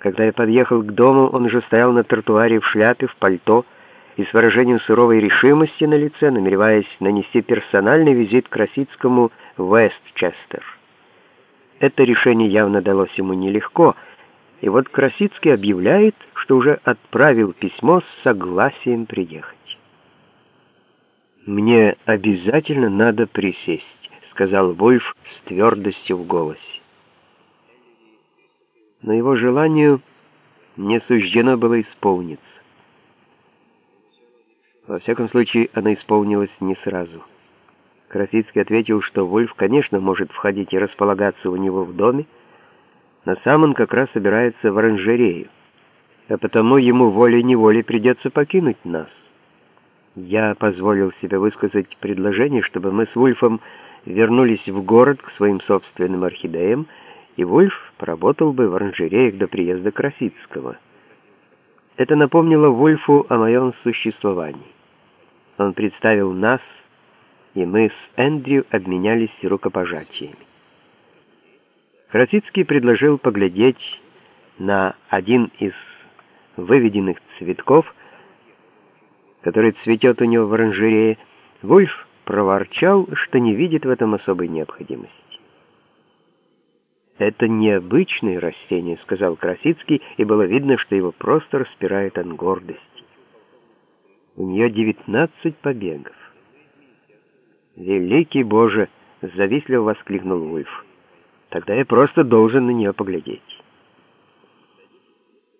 Когда я подъехал к дому, он уже стоял на тротуаре в шляпе, в пальто и с выражением суровой решимости на лице, намереваясь нанести персональный визит к Красицкому в Вестчестер. Это решение явно далось ему нелегко, и вот Красицкий объявляет, что уже отправил письмо с согласием приехать. «Мне обязательно надо присесть», — сказал Вольф с твердостью в голосе. Но его желанию не суждено было исполниться. Во всяком случае, она исполнилась не сразу. Красицкий ответил, что Вольф, конечно, может входить и располагаться у него в доме, но сам он как раз собирается в оранжерею, а потому ему волей-неволей придется покинуть нас. Я позволил себе высказать предложение, чтобы мы с Вульфом вернулись в город к своим собственным орхидеям, и Вульф поработал бы в оранжереях до приезда Красицкого. Это напомнило Вульфу о моем существовании. Он представил нас, и мы с Эндрю обменялись рукопожатиями. Красицкий предложил поглядеть на один из выведенных цветков, который цветет у него в оранжерее. Вульф проворчал, что не видит в этом особой необходимости. «Это необычное растение», — сказал Красицкий, и было видно, что его просто распирает от гордости. У нее девятнадцать побегов. «Великий Боже!» — завистливо воскликнул Вульф. «Тогда я просто должен на нее поглядеть».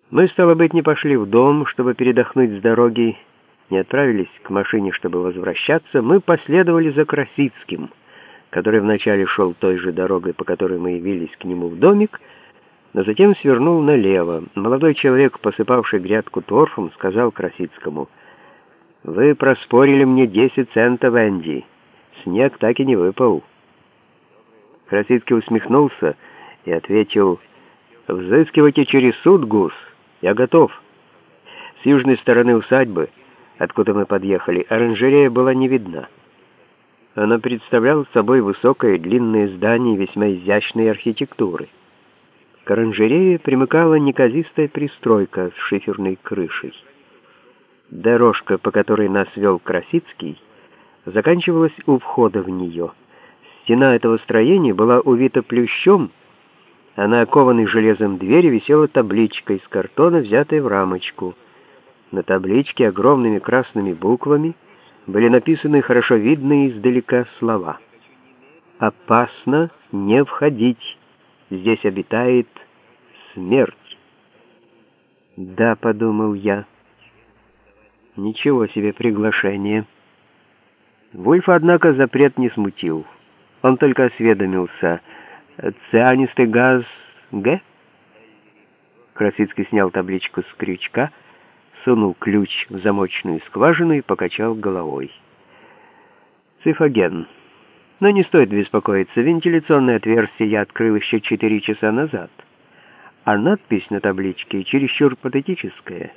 Мы, стало быть, не пошли в дом, чтобы передохнуть с дороги, не отправились к машине, чтобы возвращаться, мы последовали за Красицким, который вначале шел той же дорогой, по которой мы явились к нему в домик, но затем свернул налево. Молодой человек, посыпавший грядку торфом, сказал Красицкому, «Вы проспорили мне 10 центов, Энди. Снег так и не выпал». Красицкий усмехнулся и ответил, «Взыскивайте через суд, гус, я готов». С южной стороны усадьбы, откуда мы подъехали, оранжерея была не видна. Она представляла собой высокое длинное здание весьма изящной архитектуры. К оранжерее примыкала неказистая пристройка с шиферной крышей. Дорожка, по которой нас вел Красицкий, заканчивалась у входа в нее. Стена этого строения была увита плющом, а на окованной железом двери висела табличка из картона, взятая в рамочку. На табличке огромными красными буквами были написаны хорошо видные издалека слова. «Опасно не входить. Здесь обитает смерть». «Да», — подумал я, — «ничего себе приглашение». Вульфа, однако, запрет не смутил. Он только осведомился. «Цианистый газ Г?» Красицкий снял табличку с крючка, сунул ключ в замочную скважину и покачал головой. «Цифоген. Но не стоит беспокоиться, вентиляционное отверстие я открыл еще четыре часа назад. А надпись на табличке чересчур патетическая».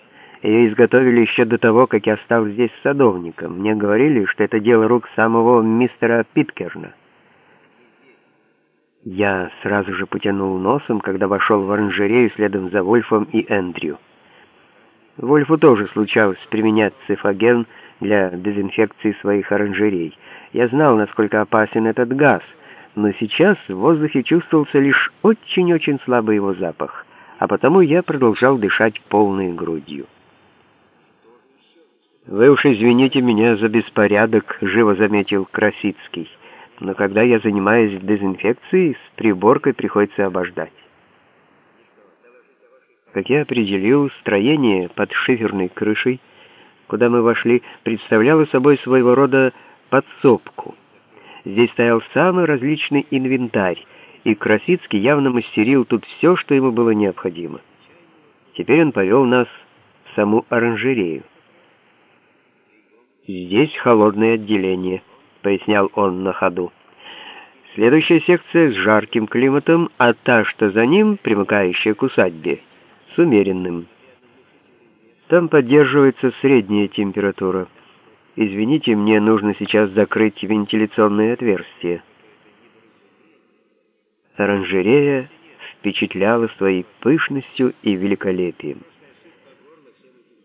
Ее изготовили еще до того, как я стал здесь садовником. Мне говорили, что это дело рук самого мистера Питкерна. Я сразу же потянул носом, когда вошел в оранжерею следом за Вольфом и Эндрю. Вольфу тоже случалось применять цифаген для дезинфекции своих оранжерей. Я знал, насколько опасен этот газ, но сейчас в воздухе чувствовался лишь очень-очень слабый его запах, а потому я продолжал дышать полной грудью. «Вы уж извините меня за беспорядок», — живо заметил Красицкий. «Но когда я занимаюсь дезинфекцией, с приборкой приходится обождать». Как я определил, строение под шиферной крышей, куда мы вошли, представляло собой своего рода подсобку. Здесь стоял самый различный инвентарь, и Красицкий явно мастерил тут все, что ему было необходимо. Теперь он повел нас в саму оранжерею. «Здесь холодное отделение», — пояснял он на ходу. «Следующая секция с жарким климатом, а та, что за ним, примыкающая к усадьбе, с умеренным. Там поддерживается средняя температура. Извините, мне нужно сейчас закрыть вентиляционное отверстие». Оранжерея впечатляла своей пышностью и великолепием.